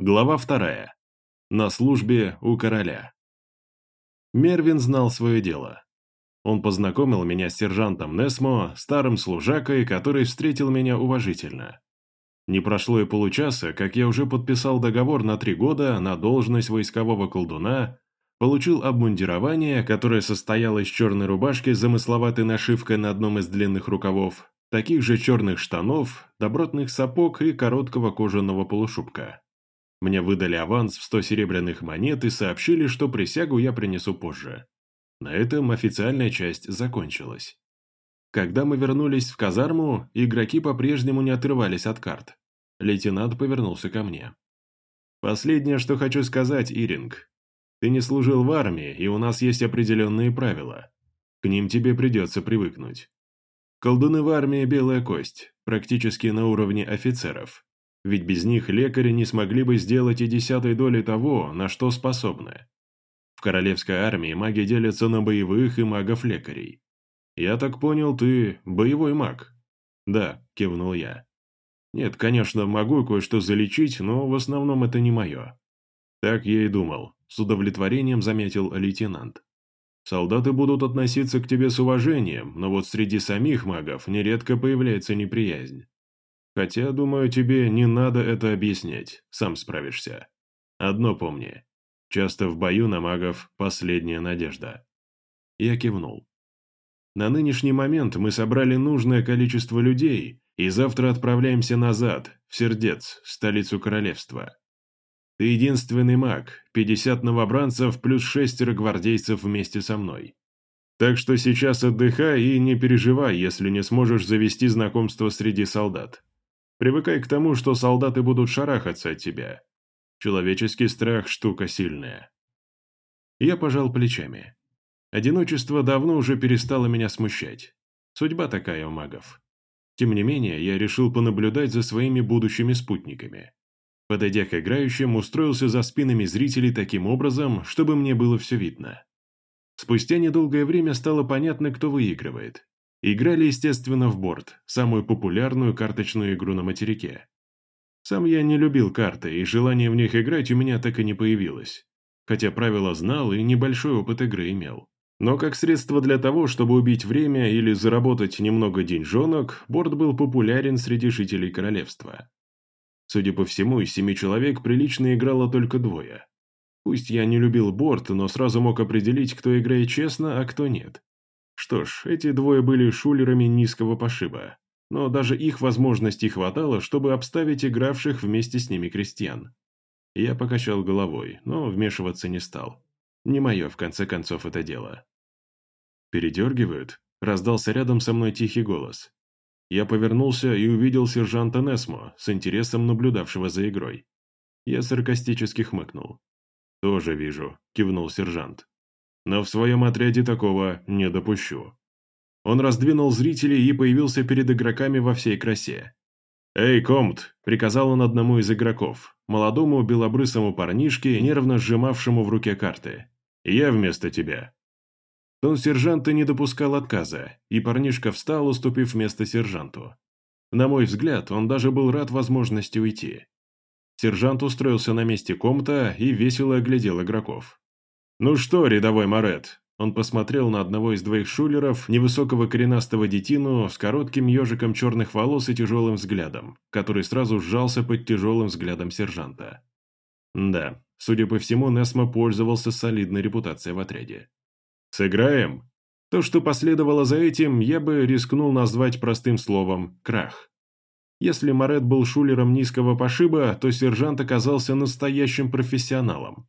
Глава вторая. На службе у короля. Мервин знал свое дело. Он познакомил меня с сержантом Несмо, старым служакой, который встретил меня уважительно. Не прошло и получаса, как я уже подписал договор на три года на должность войскового колдуна, получил обмундирование, которое состояло из черной рубашки с замысловатой нашивкой на одном из длинных рукавов, таких же черных штанов, добротных сапог и короткого кожаного полушубка. Мне выдали аванс в 100 серебряных монет и сообщили, что присягу я принесу позже. На этом официальная часть закончилась. Когда мы вернулись в казарму, игроки по-прежнему не отрывались от карт. Лейтенант повернулся ко мне. «Последнее, что хочу сказать, Иринг. Ты не служил в армии, и у нас есть определенные правила. К ним тебе придется привыкнуть. Колдуны в армии – белая кость, практически на уровне офицеров ведь без них лекари не смогли бы сделать и десятой доли того, на что способны. В королевской армии маги делятся на боевых и магов-лекарей. Я так понял, ты боевой маг? Да, кивнул я. Нет, конечно, могу кое-что залечить, но в основном это не мое. Так я и думал, с удовлетворением заметил лейтенант. Солдаты будут относиться к тебе с уважением, но вот среди самих магов нередко появляется неприязнь. Хотя, думаю, тебе не надо это объяснять, сам справишься. Одно помни. Часто в бою на магов последняя надежда. Я кивнул. На нынешний момент мы собрали нужное количество людей и завтра отправляемся назад, в Сердец, столицу королевства. Ты единственный маг, 50 новобранцев плюс шестеро гвардейцев вместе со мной. Так что сейчас отдыхай и не переживай, если не сможешь завести знакомство среди солдат. Привыкай к тому, что солдаты будут шарахаться от тебя. Человеческий страх – штука сильная. Я пожал плечами. Одиночество давно уже перестало меня смущать. Судьба такая у магов. Тем не менее, я решил понаблюдать за своими будущими спутниками. Подойдя к играющим, устроился за спинами зрителей таким образом, чтобы мне было все видно. Спустя недолгое время стало понятно, кто выигрывает. Играли, естественно, в борт, самую популярную карточную игру на материке. Сам я не любил карты, и желание в них играть у меня так и не появилось. Хотя правила знал и небольшой опыт игры имел. Но как средство для того, чтобы убить время или заработать немного деньжонок, борт был популярен среди жителей королевства. Судя по всему, из семи человек прилично играло только двое. Пусть я не любил борт, но сразу мог определить, кто играет честно, а кто нет. Что ж, эти двое были шулерами низкого пошиба, но даже их возможностей хватало, чтобы обставить игравших вместе с ними крестьян. Я покачал головой, но вмешиваться не стал. Не мое, в конце концов, это дело. «Передергивают?» – раздался рядом со мной тихий голос. Я повернулся и увидел сержанта Несмо, с интересом наблюдавшего за игрой. Я саркастически хмыкнул. «Тоже вижу», – кивнул сержант но в своем отряде такого не допущу. Он раздвинул зрителей и появился перед игроками во всей красе. «Эй, Комт!» – приказал он одному из игроков, молодому белобрысому парнишке, нервно сжимавшему в руке карты. «Я вместо тебя». Тон сержанта не допускал отказа, и парнишка встал, уступив место сержанту. На мой взгляд, он даже был рад возможности уйти. Сержант устроился на месте комта и весело оглядел игроков. «Ну что, рядовой Морет?» Он посмотрел на одного из двоих шулеров, невысокого коренастого детину с коротким ежиком черных волос и тяжелым взглядом, который сразу сжался под тяжелым взглядом сержанта. Да, судя по всему, Несмо пользовался солидной репутацией в отряде. «Сыграем?» То, что последовало за этим, я бы рискнул назвать простым словом «крах». Если Морет был шулером низкого пошиба, то сержант оказался настоящим профессионалом.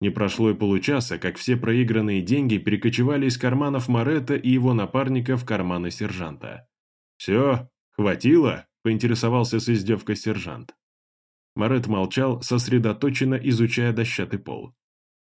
Не прошло и получаса, как все проигранные деньги перекочевали из карманов Моретта и его напарника в карманы сержанта. «Все, хватило?» – поинтересовался с издевкой сержант. Морет молчал, сосредоточенно изучая дощатый пол.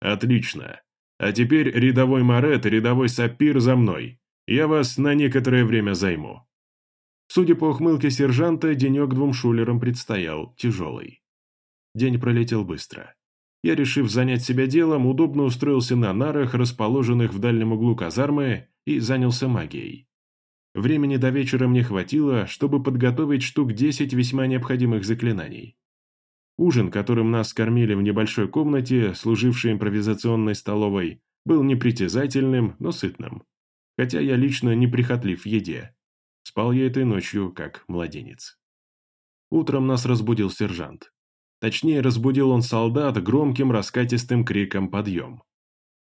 «Отлично. А теперь рядовой Морет и рядовой Сапир за мной. Я вас на некоторое время займу». Судя по ухмылке сержанта, денек двум шулерам предстоял тяжелый. День пролетел быстро. Я, решив занять себя делом, удобно устроился на нарах, расположенных в дальнем углу казармы, и занялся магией. Времени до вечера мне хватило, чтобы подготовить штук 10 весьма необходимых заклинаний. Ужин, которым нас кормили в небольшой комнате, служившей импровизационной столовой, был непритязательным, но сытным. Хотя я лично не прихотлив в еде. Спал я этой ночью, как младенец. Утром нас разбудил сержант. Точнее, разбудил он солдат громким раскатистым криком «Подъем!».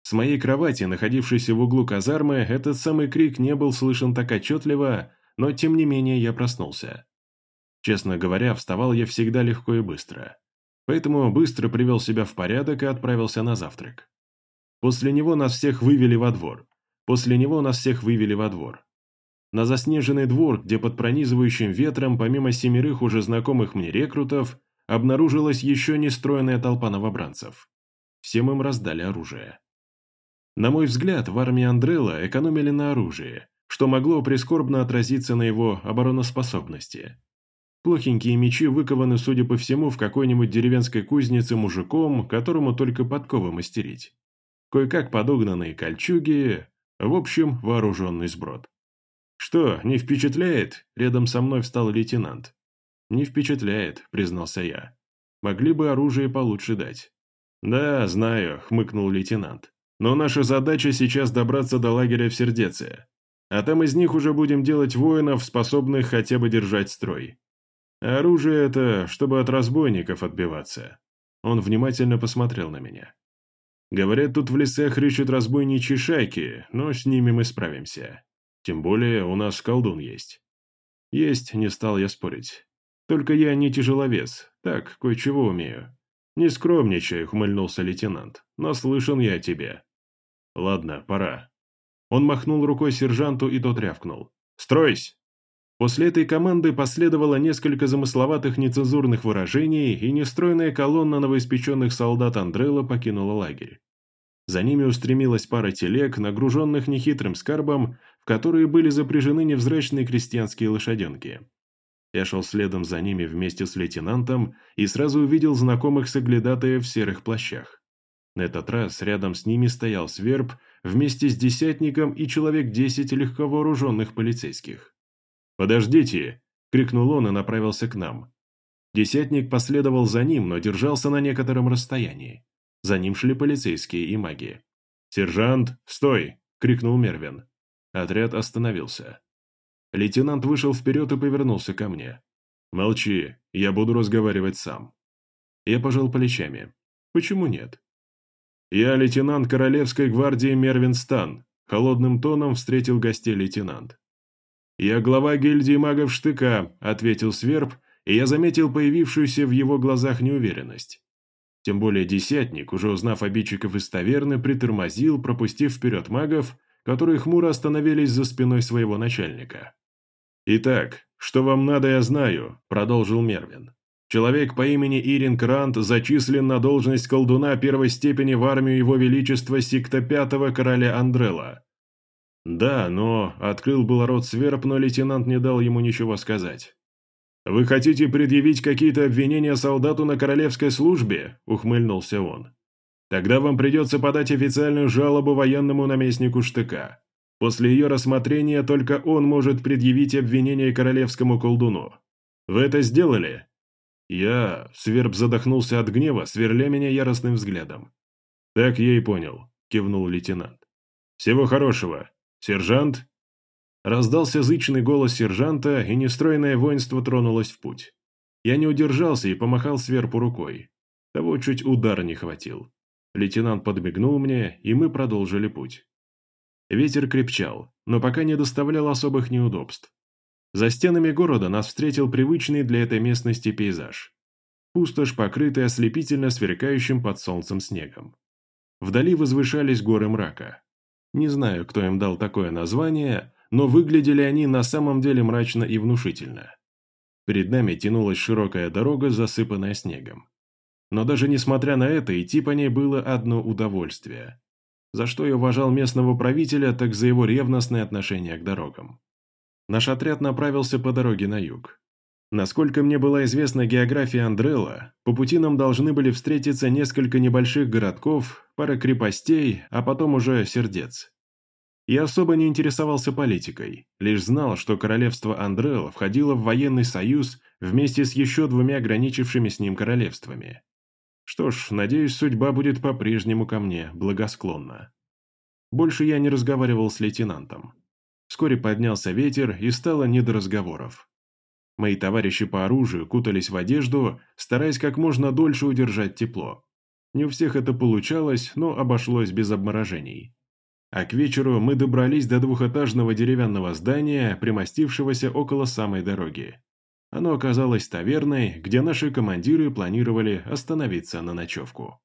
С моей кровати, находившейся в углу казармы, этот самый крик не был слышен так отчетливо, но тем не менее я проснулся. Честно говоря, вставал я всегда легко и быстро. Поэтому быстро привел себя в порядок и отправился на завтрак. После него нас всех вывели во двор. После него нас всех вывели во двор. На заснеженный двор, где под пронизывающим ветром, помимо семерых уже знакомых мне рекрутов, обнаружилась еще нестроенная толпа новобранцев. Всем им раздали оружие. На мой взгляд, в армии Андрелла экономили на оружии, что могло прискорбно отразиться на его обороноспособности. Плохенькие мечи выкованы, судя по всему, в какой-нибудь деревенской кузнице мужиком, которому только подковы мастерить. Кое-как подогнанные кольчуги, в общем, вооруженный сброд. «Что, не впечатляет?» – рядом со мной встал лейтенант. «Не впечатляет», – признался я. «Могли бы оружие получше дать». «Да, знаю», – хмыкнул лейтенант. «Но наша задача сейчас добраться до лагеря в Сердеце. А там из них уже будем делать воинов, способных хотя бы держать строй. Оружие это, чтобы от разбойников отбиваться». Он внимательно посмотрел на меня. «Говорят, тут в лесах рыщут разбойничьи шайки, но с ними мы справимся. Тем более у нас колдун есть». «Есть, не стал я спорить. Только я не тяжеловес, так, кое-чего умею». «Не скромничай», — ухмыльнулся лейтенант. «Наслышан я о тебе». «Ладно, пора». Он махнул рукой сержанту, и тот рявкнул. «Стройсь!» После этой команды последовало несколько замысловатых нецензурных выражений, и нестройная колонна новоиспеченных солдат Андрелла покинула лагерь. За ними устремилась пара телег, нагруженных нехитрым скарбом, в которые были запряжены невзрачные крестьянские лошаденки. Я шел следом за ними вместе с лейтенантом и сразу увидел знакомых соглядатаев в серых плащах. На этот раз рядом с ними стоял сверб вместе с десятником и человек десять легковооруженных полицейских. «Подождите!» – крикнул он и направился к нам. Десятник последовал за ним, но держался на некотором расстоянии. За ним шли полицейские и маги. «Сержант, стой!» – крикнул Мервин. Отряд остановился. Лейтенант вышел вперед и повернулся ко мне. «Молчи, я буду разговаривать сам». Я пожал плечами. «Почему нет?» «Я лейтенант Королевской гвардии Мервин Стан», холодным тоном встретил гостей лейтенант. «Я глава гильдии магов Штыка», — ответил Сверб, и я заметил появившуюся в его глазах неуверенность. Тем более десятник, уже узнав обидчиков из таверны, притормозил, пропустив вперед магов, которые хмуро остановились за спиной своего начальника. «Итак, что вам надо, я знаю», – продолжил Мервин. «Человек по имени Ирин Крант зачислен на должность колдуна первой степени в армию Его Величества Сикта Пятого короля Андрела». «Да, но...» – открыл был рот сверб, но лейтенант не дал ему ничего сказать. «Вы хотите предъявить какие-то обвинения солдату на королевской службе?» – ухмыльнулся он. «Тогда вам придется подать официальную жалобу военному наместнику штыка. После ее рассмотрения только он может предъявить обвинение королевскому колдуну. Вы это сделали?» Я... Сверб задохнулся от гнева, сверля меня яростным взглядом. «Так я и понял», — кивнул лейтенант. «Всего хорошего. Сержант?» Раздался зычный голос сержанта, и нестроенное воинство тронулось в путь. Я не удержался и помахал Сверпу рукой. Того чуть удар не хватил. Лейтенант подмигнул мне, и мы продолжили путь. Ветер крепчал, но пока не доставлял особых неудобств. За стенами города нас встретил привычный для этой местности пейзаж. Пустошь, покрытая ослепительно сверкающим под солнцем снегом. Вдали возвышались горы мрака. Не знаю, кто им дал такое название, но выглядели они на самом деле мрачно и внушительно. Перед нами тянулась широкая дорога, засыпанная снегом. Но даже несмотря на это, идти по ней было одно удовольствие. За что я уважал местного правителя, так за его ревностное отношение к дорогам. Наш отряд направился по дороге на юг. Насколько мне была известна география Андрелла, по пути нам должны были встретиться несколько небольших городков, пара крепостей, а потом уже сердец. Я особо не интересовался политикой, лишь знал, что королевство Андрелла входило в военный союз вместе с еще двумя граничившими с ним королевствами. Что ж, надеюсь, судьба будет по-прежнему ко мне благосклонна. Больше я не разговаривал с лейтенантом. Вскоре поднялся ветер, и стало не до разговоров. Мои товарищи по оружию кутались в одежду, стараясь как можно дольше удержать тепло. Не у всех это получалось, но обошлось без обморожений. А к вечеру мы добрались до двухэтажного деревянного здания, примостившегося около самой дороги. Оно оказалось таверной, где наши командиры планировали остановиться на ночевку.